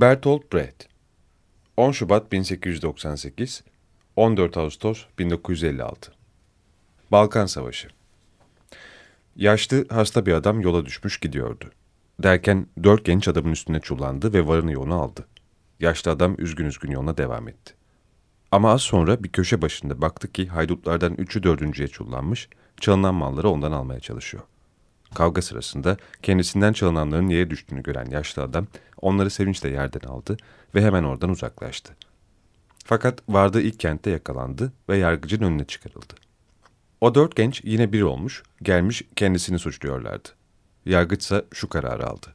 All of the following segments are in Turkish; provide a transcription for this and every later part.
Bertolt Brecht 10 Şubat 1898 14 Ağustos 1956 Balkan Savaşı Yaşlı, hasta bir adam yola düşmüş gidiyordu. Derken dört genç adamın üstüne çullandı ve varını yoluna aldı. Yaşlı adam üzgün üzgün yoluna devam etti. Ama az sonra bir köşe başında baktı ki haydutlardan üçü dördüncüye çullanmış, çalınan malları ondan almaya çalışıyor. Kavga sırasında kendisinden çalınanların yere düştüğünü gören yaşlı adam onları sevinçle yerden aldı ve hemen oradan uzaklaştı. Fakat vardığı ilk kentte yakalandı ve yargıcın önüne çıkarıldı. O dört genç yine bir olmuş, gelmiş kendisini suçluyorlardı. Yargıçsa şu kararı aldı.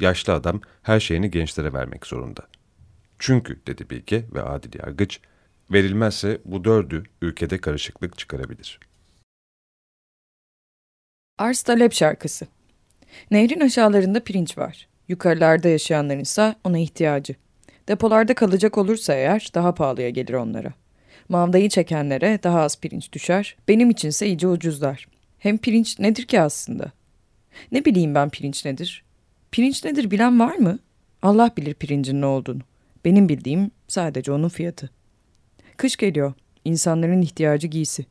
Yaşlı adam her şeyini gençlere vermek zorunda. Çünkü dedi bilge ve adil yargıç, verilmezse bu dördü ülkede karışıklık çıkarabilir. Ars Talep şarkısı. Nehrin aşağılarında pirinç var. Yukarılarda yaşayanların ise ona ihtiyacı. Depolarda kalacak olursa eğer daha pahalıya gelir onlara. Mavdayı çekenlere daha az pirinç düşer, benim içinse iyice ucuzlar. Hem pirinç nedir ki aslında? Ne bileyim ben pirinç nedir? Pirinç nedir bilen var mı? Allah bilir pirincin ne olduğunu. Benim bildiğim sadece onun fiyatı. Kış geliyor. İnsanların ihtiyacı giysi.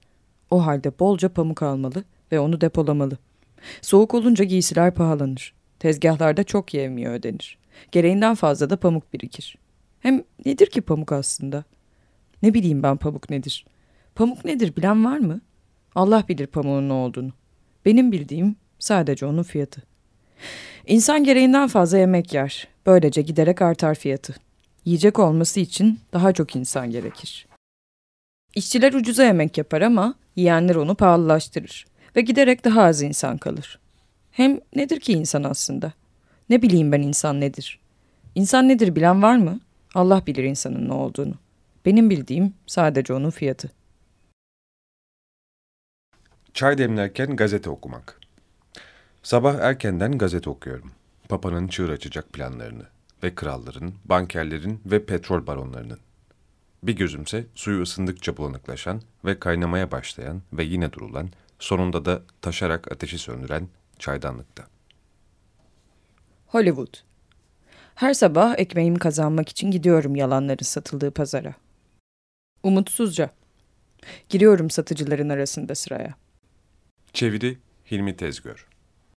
O halde bolca pamuk almalı ve onu depolamalı. Soğuk olunca giysiler pahalanır. Tezgahlarda çok yevmiye ödenir. Gereğinden fazla da pamuk birikir. Hem nedir ki pamuk aslında? Ne bileyim ben pamuk nedir? Pamuk nedir bilen var mı? Allah bilir pamuğun ne olduğunu. Benim bildiğim sadece onun fiyatı. İnsan gereğinden fazla yemek yer. Böylece giderek artar fiyatı. Yiyecek olması için daha çok insan gerekir. İşçiler ucuza yemek yapar ama yiyenler onu pahalılaştırır ve giderek daha az insan kalır. Hem nedir ki insan aslında? Ne bileyim ben insan nedir? İnsan nedir bilen var mı? Allah bilir insanın ne olduğunu. Benim bildiğim sadece onun fiyatı. Çay demlerken gazete okumak. Sabah erkenden gazete okuyorum. Papa'nın çığır açacak planlarını ve kralların, bankerlerin ve petrol baronlarının. Bir gözümse suyu ısındıkça bulanıklaşan ve kaynamaya başlayan ve yine durulan, sonunda da taşarak ateşi söndüren çaydanlıkta. Hollywood Her sabah ekmeğimi kazanmak için gidiyorum yalanların satıldığı pazara. Umutsuzca. Giriyorum satıcıların arasında sıraya. Çeviri Hilmi Tezgör